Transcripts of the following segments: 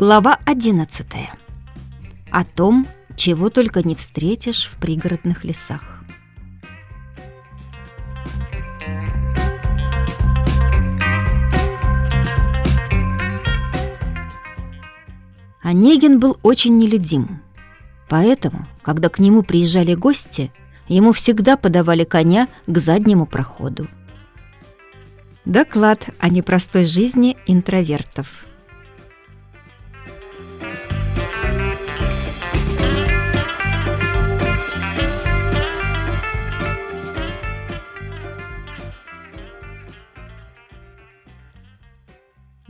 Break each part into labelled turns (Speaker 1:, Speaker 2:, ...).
Speaker 1: Глава 11. О том, чего только не встретишь в пригородных лесах. Онегин был очень нелюдим. Поэтому, когда к нему приезжали гости, ему всегда подавали коня к заднему проходу. Доклад о непростой жизни интровертов –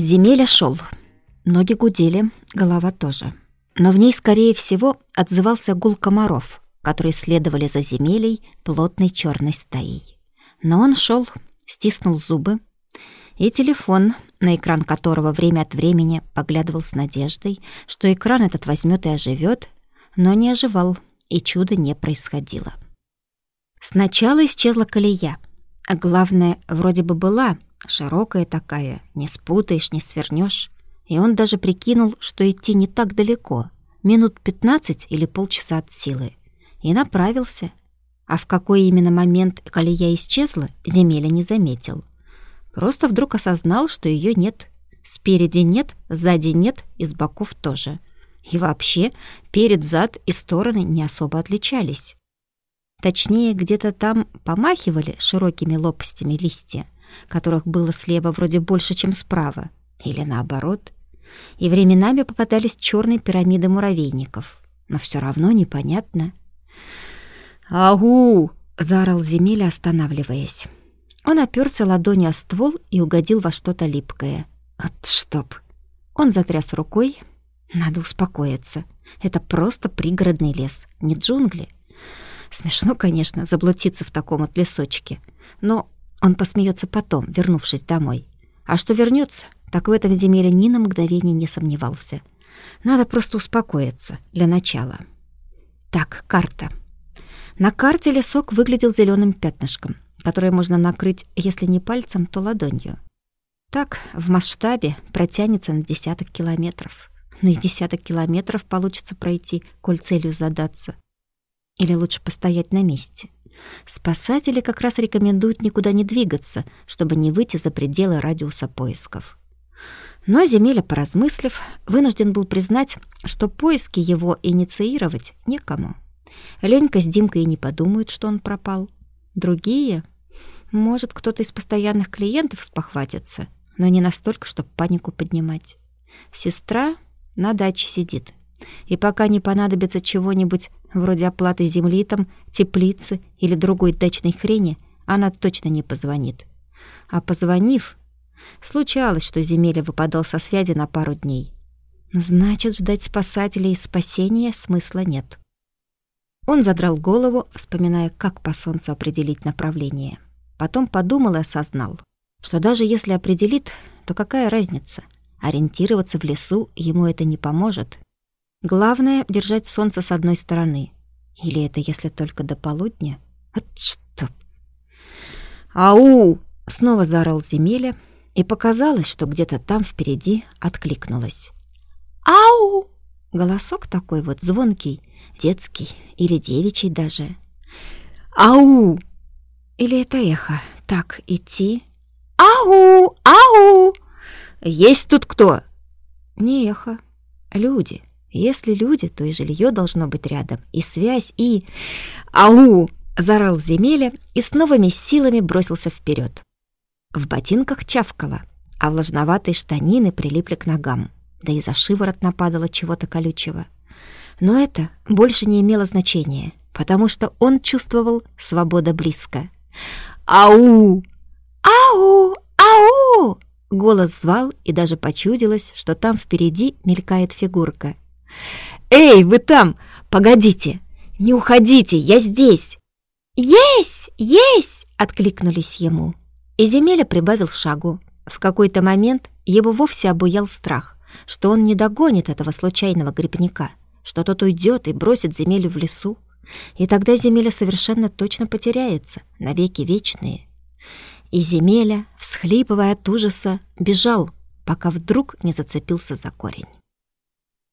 Speaker 1: Земеля шел. Ноги гудели, голова тоже. Но в ней, скорее всего, отзывался гул комаров, которые следовали за земелей плотной черной стаей. Но он шел, стиснул зубы, и телефон, на экран которого время от времени поглядывал с надеждой, что экран этот возьмет и оживет, но не оживал, и чуда не происходило. Сначала исчезла колея, а главное, вроде бы была — Широкая такая, не спутаешь, не свернешь. И он даже прикинул, что идти не так далеко, минут пятнадцать или полчаса от силы. И направился. А в какой именно момент колея исчезла, Земеля не заметил. Просто вдруг осознал, что ее нет. Спереди нет, сзади нет и с боков тоже. И вообще, перед, зад и стороны не особо отличались. Точнее, где-то там помахивали широкими лопастями листья, которых было слева вроде больше, чем справа, или наоборот. И временами попадались черные пирамиды муравейников, но все равно непонятно. «Агу!» — заорал Земеля, останавливаясь. Он оперся ладонью о ствол и угодил во что-то липкое. «От чтоб!» Он затряс рукой. «Надо успокоиться. Это просто пригородный лес, не джунгли». Смешно, конечно, заблудиться в таком вот лесочке, но он посмеется потом, вернувшись домой. А что вернется, так в этом земеле ни на мгновение не сомневался. Надо просто успокоиться для начала. Так, карта. На карте лесок выглядел зеленым пятнышком, которое можно накрыть, если не пальцем, то ладонью. Так, в масштабе протянется на десяток километров. Но и десяток километров получится пройти, коль целью задаться. Или лучше постоять на месте. Спасатели как раз рекомендуют никуда не двигаться, чтобы не выйти за пределы радиуса поисков. Но Земеля, поразмыслив, вынужден был признать, что поиски его инициировать некому. Ленька с Димкой и не подумают, что он пропал. Другие? Может, кто-то из постоянных клиентов спохватится, но не настолько, чтобы панику поднимать. Сестра на даче сидит, и пока не понадобится чего-нибудь вроде оплаты земли там, теплицы или другой дачной хрени, она точно не позвонит. А позвонив, случалось, что Земеля выпадал со связи на пару дней. Значит, ждать спасателей и спасения смысла нет. Он задрал голову, вспоминая, как по солнцу определить направление. Потом подумал и осознал, что даже если определит, то какая разница? Ориентироваться в лесу ему это не поможет, Главное — держать солнце с одной стороны. Или это если только до полудня? От что? «Ау!» — снова заорал Земеля, и показалось, что где-то там впереди откликнулось. «Ау!» Голосок такой вот звонкий, детский или девичий даже. «Ау!» Или это эхо? Так, идти? «Ау! Ау!» «Есть тут кто?» Не эхо. Люди. Если люди, то и жилье должно быть рядом, и связь, и... «Ау!» — заорал Земеля и с новыми силами бросился вперед. В ботинках чавкало, а влажноватые штанины прилипли к ногам, да и за шиворот нападало чего-то колючего. Но это больше не имело значения, потому что он чувствовал свобода близко. «Ау! Ау! Ау!» Голос звал, и даже почудилось, что там впереди мелькает фигурка — «Эй, вы там! Погодите! Не уходите, я здесь!» «Есть! Есть!» — откликнулись ему. И Земеля прибавил шагу. В какой-то момент его вовсе обуял страх, что он не догонит этого случайного грибника, что тот уйдет и бросит Земелю в лесу. И тогда Земеля совершенно точно потеряется, навеки вечные. И Земеля, всхлипывая от ужаса, бежал, пока вдруг не зацепился за корень.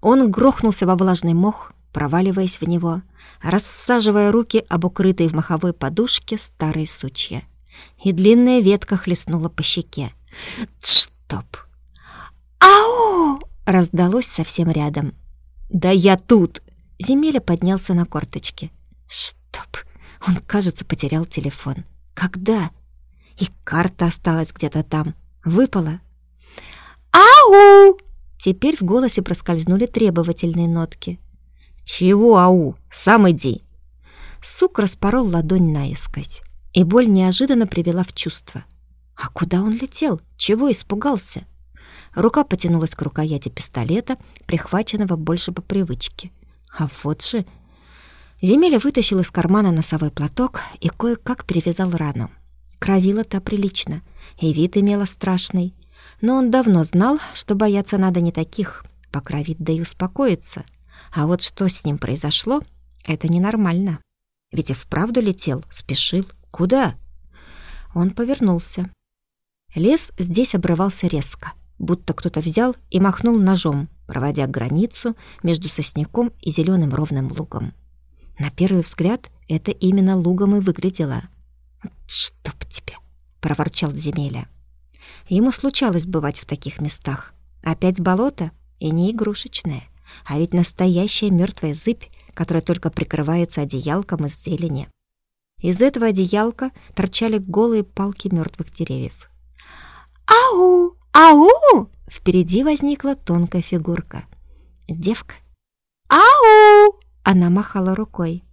Speaker 1: Он грохнулся во влажный мох, проваливаясь в него, рассаживая руки об укрытой в маховой подушке старые сучья. И длинная ветка хлестнула по щеке. «Чтоб!» «Ау!» — раздалось совсем рядом. «Да я тут!» Земеля поднялся на корточки. «Чтоб!» Он, кажется, потерял телефон. «Когда?» И карта осталась где-то там. Выпала. «Ау!» Теперь в голосе проскользнули требовательные нотки. «Чего ау? Сам иди!» Сук распорол ладонь наискось, и боль неожиданно привела в чувство. А куда он летел? Чего испугался? Рука потянулась к рукояти пистолета, прихваченного больше по привычке. А вот же... Земеля вытащил из кармана носовой платок и кое-как перевязал рану. Кровила та прилично, и вид имела страшный. Но он давно знал, что бояться надо не таких. Покровит да и успокоится. А вот что с ним произошло, это ненормально. Ведь и вправду летел, спешил. Куда? Он повернулся. Лес здесь обрывался резко, будто кто-то взял и махнул ножом, проводя границу между сосняком и зеленым ровным лугом. На первый взгляд это именно лугом и выглядело. «Чтоб тебе!» — проворчал Земеля. Ему случалось бывать в таких местах. Опять болото и не игрушечное, а ведь настоящая мертвая зыбь, которая только прикрывается одеялком из зелени. Из этого одеялка торчали голые палки мертвых деревьев. «Ау! Ау!» Впереди возникла тонкая фигурка. Девка. «Ау!» Она махала рукой.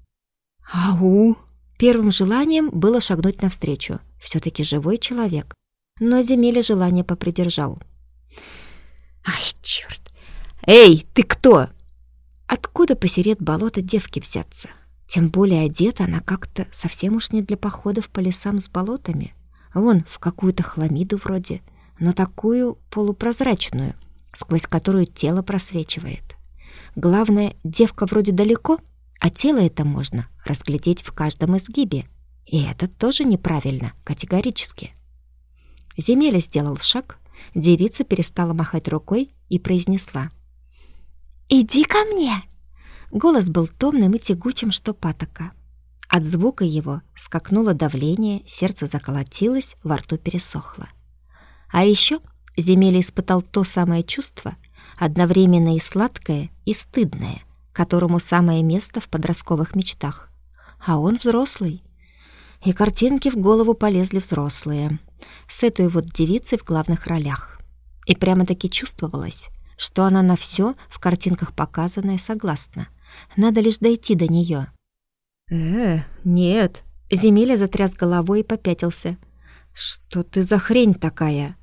Speaker 1: «Ау!» Первым желанием было шагнуть навстречу. все таки живой человек. Но Земеля желание попридержал. «Ай, черт! Эй, ты кто?» Откуда посеред болота девки взяться? Тем более одета она как-то совсем уж не для походов по лесам с болотами. Вон, в какую-то хламиду вроде, но такую полупрозрачную, сквозь которую тело просвечивает. Главное, девка вроде далеко, а тело это можно разглядеть в каждом изгибе. И это тоже неправильно, категорически. Земеля сделал шаг, девица перестала махать рукой и произнесла. «Иди ко мне!» Голос был томным и тягучим, что патока. От звука его скакнуло давление, сердце заколотилось, во рту пересохло. А еще Земеля испытал то самое чувство, одновременно и сладкое, и стыдное, которому самое место в подростковых мечтах. А он взрослый. И картинки в голову полезли взрослые, с этой вот девицей в главных ролях. И прямо-таки чувствовалось, что она на все в картинках показанное согласна. Надо лишь дойти до нее. «Э, нет». Земеля затряс головой и попятился. «Что ты за хрень такая?»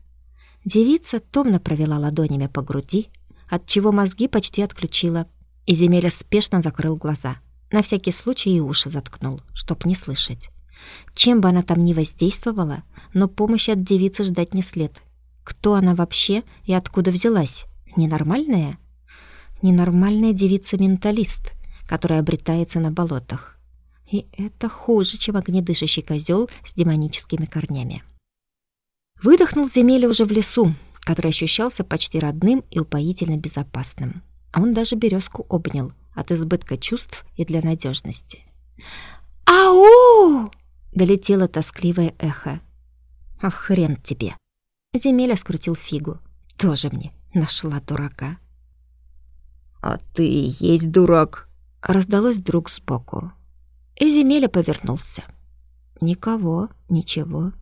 Speaker 1: Девица томно провела ладонями по груди, отчего мозги почти отключила, и Земеля спешно закрыл глаза. На всякий случай и уши заткнул, чтоб не слышать. Чем бы она там ни воздействовала, но помощи от девицы ждать не след. Кто она вообще и откуда взялась? Ненормальная? Ненормальная девица-менталист, которая обретается на болотах. И это хуже, чем огнедышащий козел с демоническими корнями. Выдохнул земель уже в лесу, который ощущался почти родным и упоительно безопасным. А он даже березку обнял от избытка чувств и для надежности. «Ау!» — долетело тоскливое эхо. «Ах, хрен тебе!» Земеля скрутил фигу. «Тоже мне нашла дурака».
Speaker 2: «А ты и есть дурак!»
Speaker 1: — раздалось вдруг сбоку. И Земеля повернулся. Никого, ничего.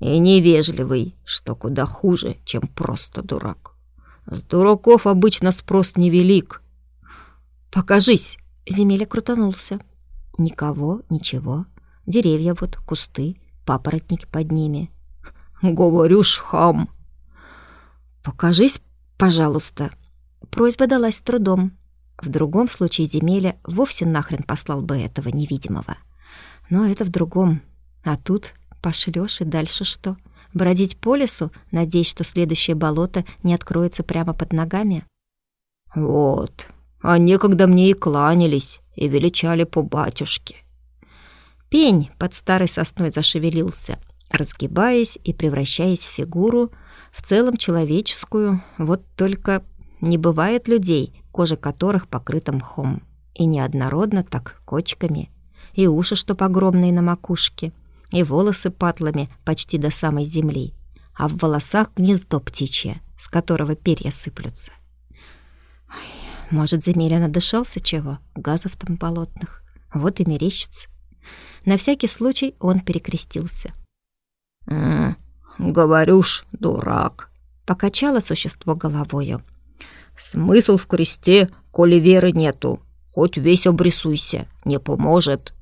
Speaker 2: И невежливый, что куда хуже, чем просто дурак. С дураков обычно спрос невелик. «Покажись!» — Земеля крутанулся.
Speaker 1: Никого, ничего. Деревья вот, кусты, папоротники под ними.
Speaker 2: «Говорю ж, хам!»
Speaker 1: «Покажись, пожалуйста!» Просьба далась с трудом. В другом случае Земеля вовсе нахрен послал бы этого невидимого. Но это в другом. А тут пошлёшь и дальше что? Бродить по лесу, надеясь, что следующее болото не откроется прямо под ногами?
Speaker 2: Вот. А некогда мне и кланялись, и величали по батюшке.
Speaker 1: Пень под старой сосной зашевелился, разгибаясь и превращаясь в фигуру, в целом человеческую, вот только Не бывает людей, кожа которых покрыта мхом. И неоднородно так кочками. И уши, что огромные на макушке. И волосы патлами почти до самой земли. А в волосах гнездо птичье, с которого перья сыплются. Ой, может, Земеля надышался чего? Газов там болотных. Вот и мерещится. На всякий случай он перекрестился.
Speaker 2: «М говорю ж, дурак», —
Speaker 1: покачало существо головою.
Speaker 2: «Смысл в кресте, коли веры нету. Хоть весь обрисуйся, не поможет».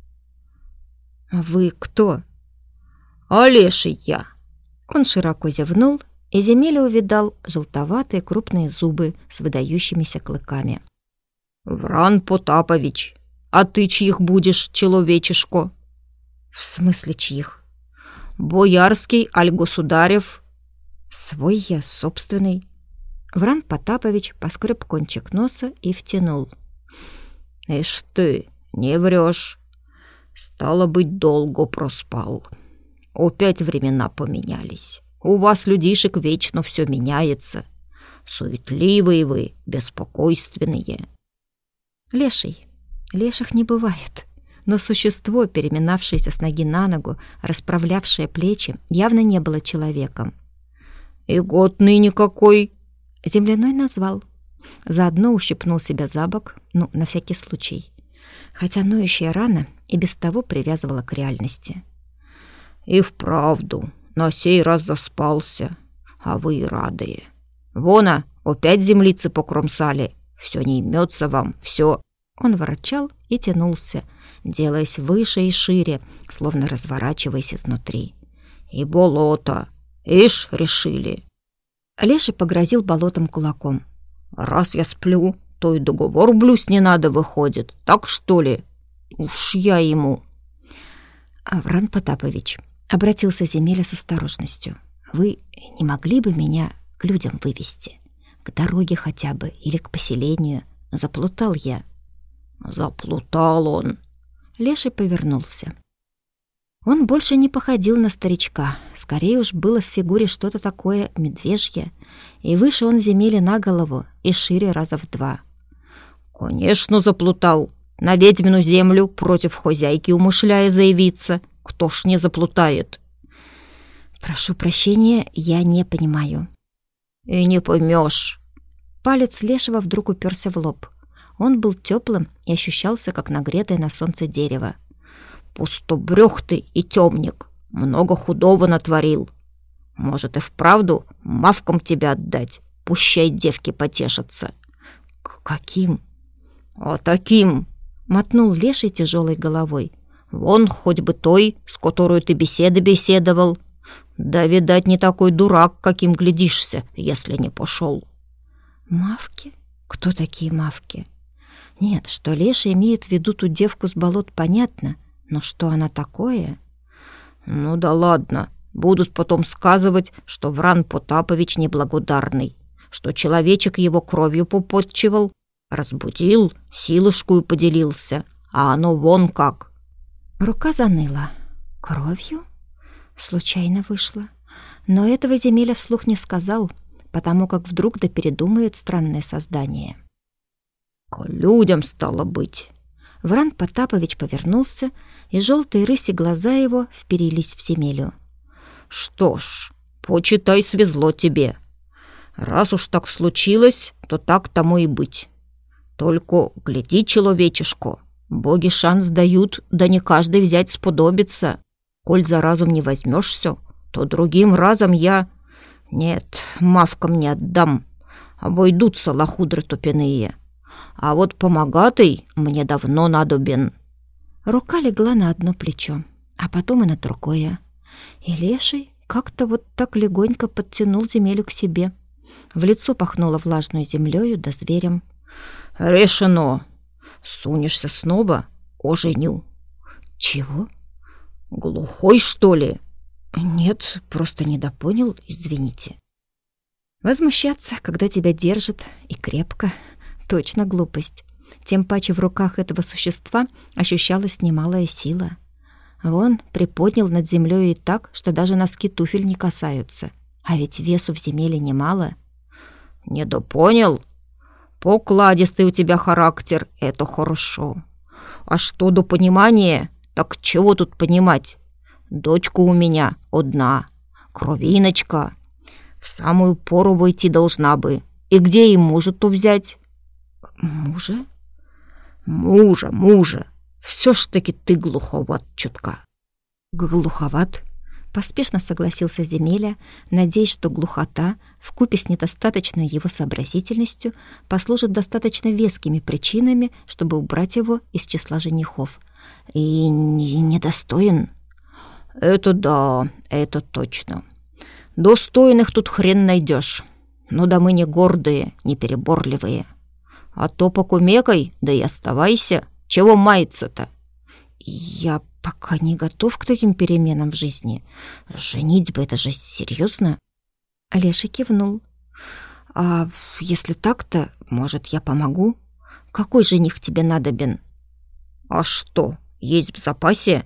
Speaker 1: «Вы кто?»
Speaker 2: «Олеший я».
Speaker 1: Он широко зевнул, и Земеля увидал желтоватые крупные зубы с выдающимися клыками.
Speaker 2: «Вран Потапович, а ты чьих будешь, человечешко?»
Speaker 1: «В смысле чьих?»
Speaker 2: «Боярский, аль государев?»
Speaker 1: «Свой я, собственный». Вран Потапович поскреб кончик носа и втянул.
Speaker 2: «Ишь ты, не врешь. Стало быть, долго проспал. Опять времена поменялись. У вас, людишек, вечно все меняется. Суетливые вы, беспокойственные».
Speaker 1: «Леший, леших не бывает». Но существо, переминавшееся с ноги на ногу, расправлявшее плечи, явно не было человеком.
Speaker 2: «И год ныне какой?»
Speaker 1: Земляной назвал. Заодно ущипнул себя за бок, ну, на всякий случай. Хотя ноющая рана и без того привязывала к реальности.
Speaker 2: «И вправду, на сей раз заспался, а вы и радые. Вона, опять землицы покромсали, все не имется вам, все...»
Speaker 1: Он ворочал и тянулся, делаясь выше и шире, словно разворачиваясь изнутри.
Speaker 2: «И болото! Ишь, решили!»
Speaker 1: Леша погрозил болотом кулаком.
Speaker 2: «Раз я сплю, то и договор блюсь не надо, выходит. Так что ли? Уж я ему...»
Speaker 1: «Авран Потапович», — обратился Земеля с осторожностью, «вы не могли бы меня к людям вывести? К дороге хотя бы или к поселению? Заплутал я».
Speaker 2: «Заплутал он»,
Speaker 1: Леший повернулся. Он больше не походил на старичка, скорее уж было в фигуре что-то такое медвежье, и выше он земели на голову и шире раза в два.
Speaker 2: «Конечно, заплутал. На ведьмину землю против хозяйки умышляя заявиться. Кто ж не заплутает?»
Speaker 1: «Прошу прощения, я не понимаю».
Speaker 2: «И не поймешь.
Speaker 1: Палец Лешего вдруг уперся в лоб. Он был теплым и ощущался, как нагретое на солнце дерево.
Speaker 2: «Пустобрёх ты и темник, много худого натворил. Может, и вправду мавкам тебя отдать, пущай девки потешатся».
Speaker 1: «К каким?»
Speaker 2: «А таким!» — мотнул леший тяжелой головой. «Вон хоть бы той, с которой ты беседы беседовал. Да, видать, не такой дурак, каким глядишься, если не пошел.
Speaker 1: «Мавки? Кто такие мавки?» Нет, что Леша имеет в виду ту девку с болот, понятно, но что она такое?
Speaker 2: Ну да ладно, будут потом сказывать, что Вран Потапович неблагодарный, что человечек его кровью попотчевал, разбудил, силушкую поделился, а оно вон как.
Speaker 1: Рука заныла. Кровью? Случайно вышло. Но этого Земеля вслух не сказал, потому как вдруг да передумает странное создание.
Speaker 2: — к людям стало быть.
Speaker 1: Вран Потапович повернулся, и желтые рыси глаза его вперились в земелю.
Speaker 2: Что ж, почитай, свезло тебе. Раз уж так случилось, то так тому и быть. Только гляди, человечешко, боги шанс дают, да не каждый взять сподобится. Коль за разум не возьмешься, то другим разом я... Нет, мавкам не отдам. Обойдутся лохудры тупяные. А вот помогатый мне давно надобен».
Speaker 1: Рука легла на одно плечо, а потом и на другое. И леший как-то вот так легонько подтянул земелю к себе. В лицо пахнуло влажной землею да зверем.
Speaker 2: «Решено! Сунешься снова — оженю».
Speaker 1: «Чего?»
Speaker 2: «Глухой, что ли?»
Speaker 1: «Нет, просто недопонял, извините». Возмущаться, когда тебя держат и крепко, Точно глупость. Тем паче в руках этого существа ощущалась немалая сила. Вон приподнял над землей и так, что даже носки туфель не касаются. А ведь весу в земле немало.
Speaker 2: «Недопонял? Покладистый у тебя характер, это хорошо. А что до понимания, так чего тут понимать? Дочка у меня одна, кровиночка. В самую пору войти должна бы. И где им мужа-то взять?
Speaker 1: Мужа?
Speaker 2: Мужа, мужа. Все ж таки ты глуховат чутка.
Speaker 1: Глуховат? Поспешно согласился Земеля, надеясь, что глухота, вкупе с недостаточной его сообразительностью, послужит достаточно вескими причинами, чтобы убрать его из числа женихов.
Speaker 2: И недостоин. Это да, это точно. Достойных тут хрен найдешь. Но да мы не гордые, не переборливые. А то покумекай, да и оставайся. Чего мается-то?
Speaker 1: Я пока не готов к таким переменам в жизни. Женитьба — это же серьезно. Леша кивнул. А если так-то, может, я помогу? Какой жених тебе надобен?
Speaker 2: А что, есть в запасе?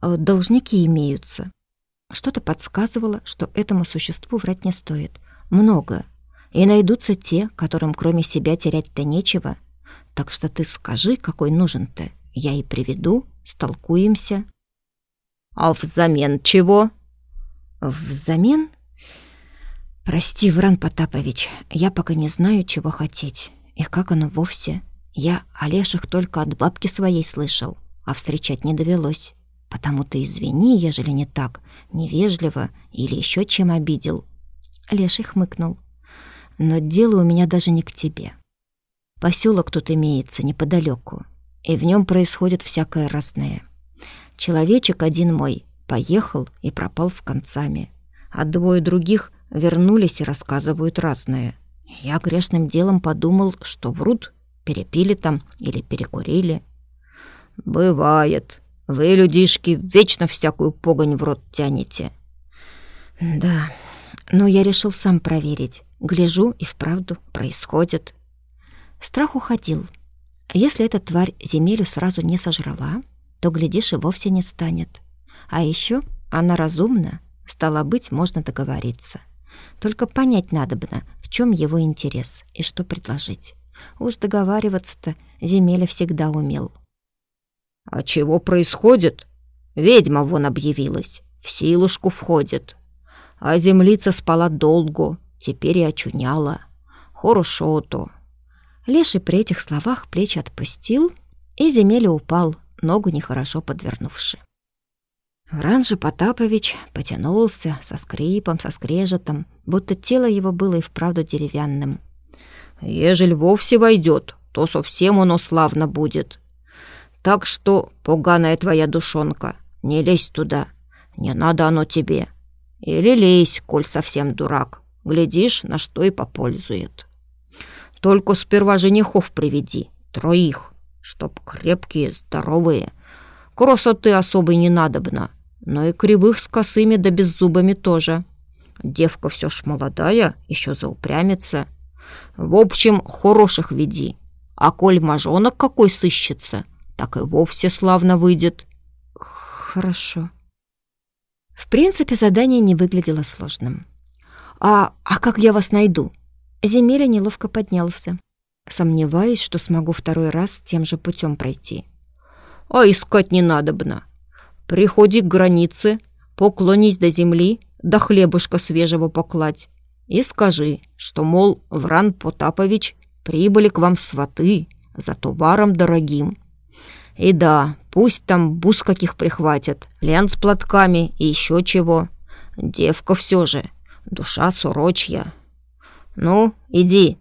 Speaker 1: Э, должники имеются. Что-то подсказывало, что этому существу врать не стоит. Много. И найдутся те, которым кроме себя терять-то нечего. Так что ты скажи, какой нужен-то. Я и приведу, столкуемся.
Speaker 2: А взамен чего?
Speaker 1: Взамен? Прости, Вран Потапович, я пока не знаю, чего хотеть. И как оно вовсе. Я о леших только от бабки своей слышал, а встречать не довелось. Потому ты извини, ежели не так, невежливо или еще чем обидел. Леший хмыкнул. Но дело у меня даже не к тебе. Поселок тут имеется неподалеку и в нем происходит всякое разное. Человечек один мой поехал и пропал с концами, а двое других вернулись и рассказывают разное. Я грешным делом подумал, что врут, перепили там или перекурили.
Speaker 2: «Бывает. Вы, людишки, вечно всякую погонь в рот тянете».
Speaker 1: «Да, но я решил сам проверить. Гляжу, и вправду происходит». Страх уходил. Если эта тварь земелю сразу не сожрала, то, глядишь, и вовсе не станет. А еще она разумна, стало быть, можно договориться. Только понять надобно, в чем его интерес и что предложить. Уж договариваться-то земеля всегда умел.
Speaker 2: «А чего происходит? Ведьма вон объявилась, в силушку входит. А землица спала долго, теперь и очуняла. Хорошо-то,
Speaker 1: Леший при этих словах плечи отпустил, и земель упал, ногу нехорошо подвернувши. Вранжи Потапович потянулся со скрипом, со скрежетом, будто тело его было и вправду деревянным.
Speaker 2: «Ежель вовсе войдет, то совсем оно славно будет. Так что, поганая твоя душонка, не лезь туда, не надо оно тебе. Или лезь, коль совсем дурак, глядишь, на что и попользует». Только сперва женихов приведи, троих, чтоб крепкие, здоровые. Красоты особой не надобно, но и кривых с косыми да беззубыми тоже. Девка все ж молодая, еще заупрямится. В общем, хороших веди. А коль мажонок какой сыщется, так и вовсе славно выйдет.
Speaker 1: Хорошо. В принципе, задание не выглядело сложным. А, а как я вас найду? Земеля неловко поднялся, сомневаясь, что смогу второй раз тем же путем пройти.
Speaker 2: «А искать не надобно. Приходи к границе, поклонись до земли, до хлебушка свежего покладь и скажи, что, мол, Вран Потапович прибыли к вам сваты за товаром дорогим. И да, пусть там бус каких прихватят, лент с платками и еще чего. Девка все же, душа сурочья». «Ну, иди».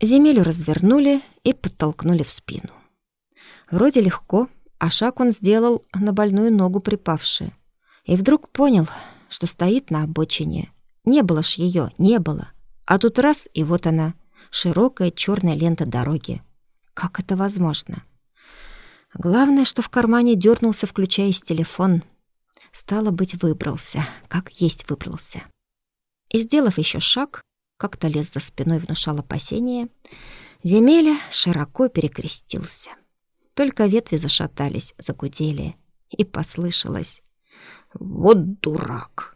Speaker 1: Земелю развернули и подтолкнули в спину. Вроде легко, а шаг он сделал на больную ногу припавший. И вдруг понял, что стоит на обочине. Не было ж ее, не было. А тут раз, и вот она, широкая черная лента дороги. Как это возможно? Главное, что в кармане дернулся, включаясь телефон. Стало быть, выбрался, как есть выбрался. И, сделав еще шаг, как-то лес за спиной внушал опасения, Земеля широко перекрестился. Только ветви зашатались, загудели, и послышалось. «Вот дурак!»